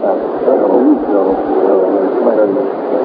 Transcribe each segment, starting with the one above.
はい、あの、唯一あの、られます。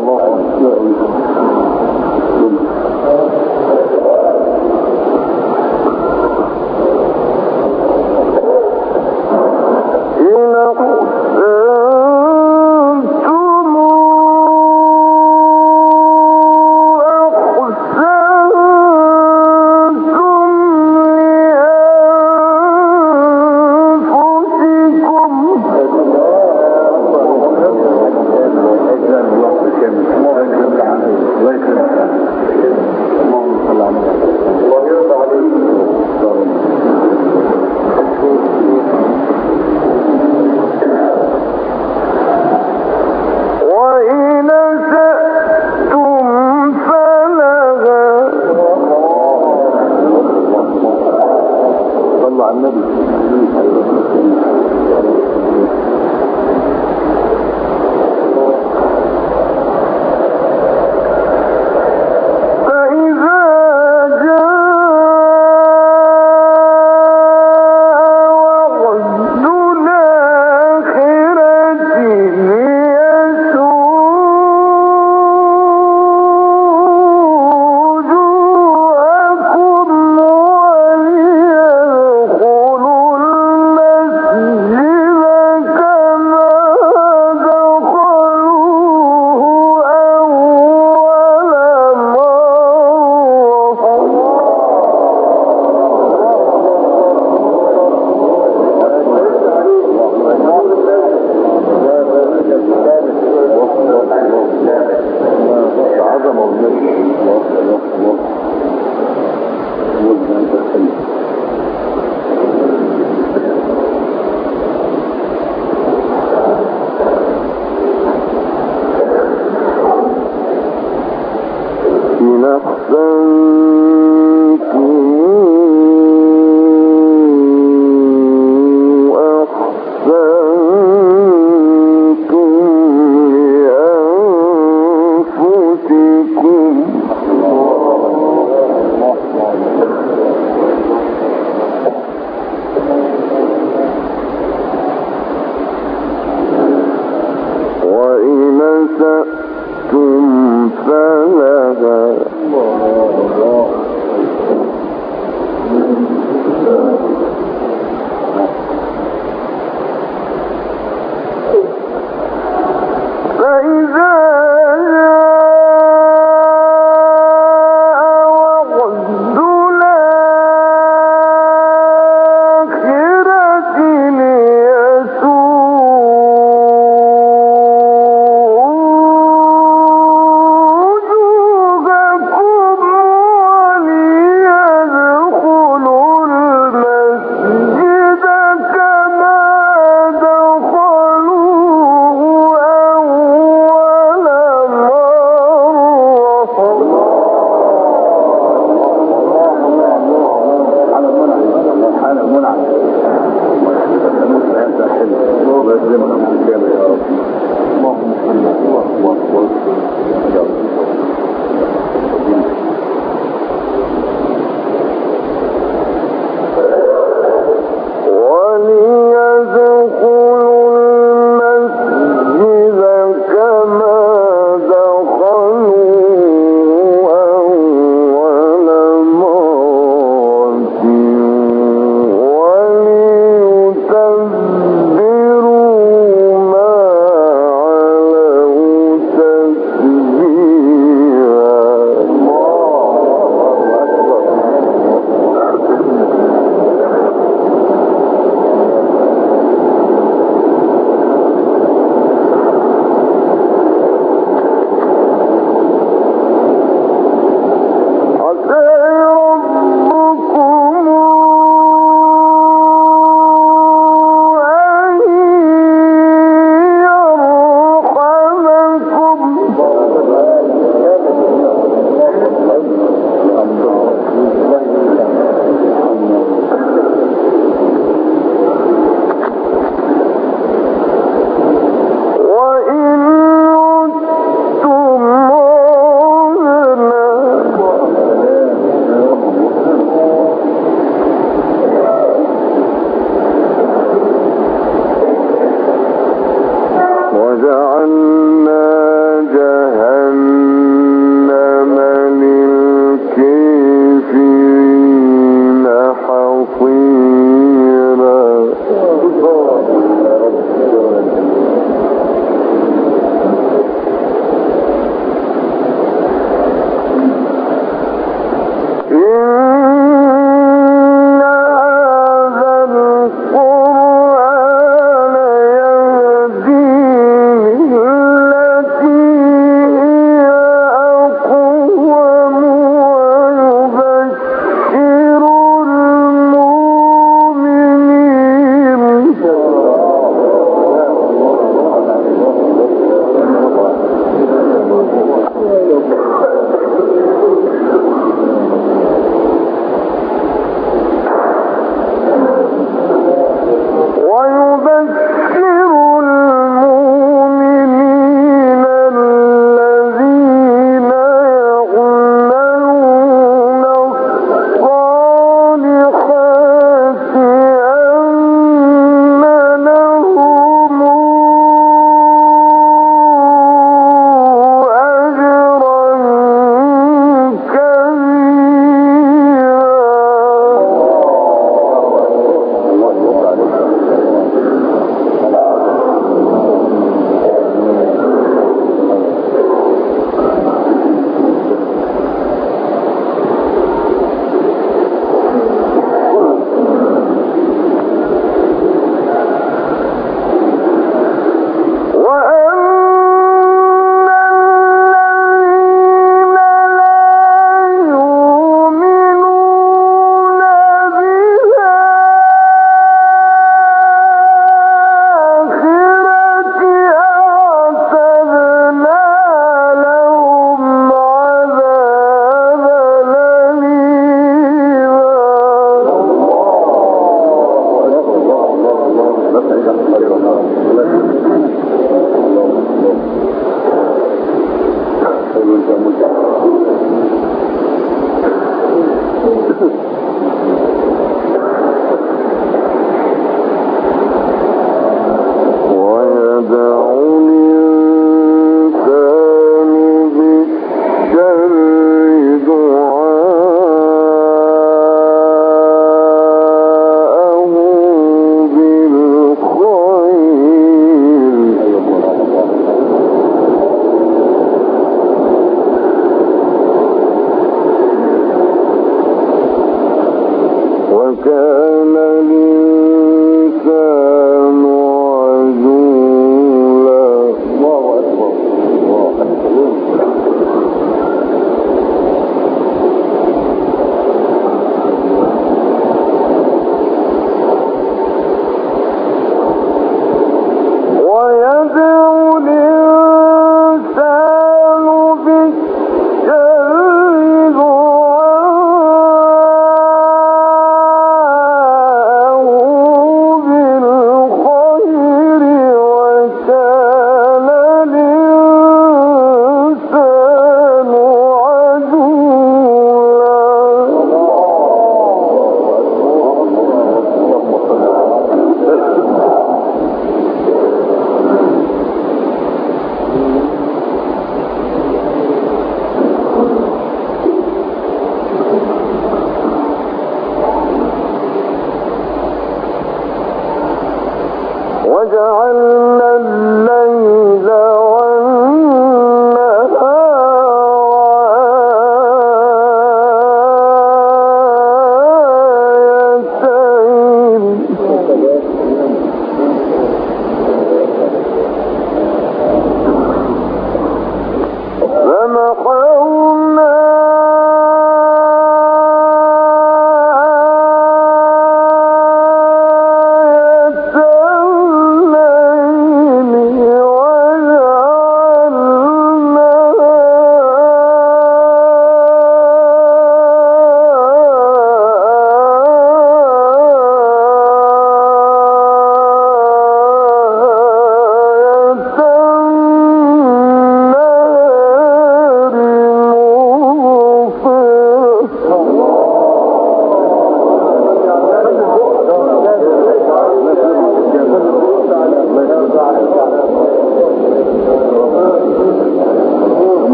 يدخلوا المسجد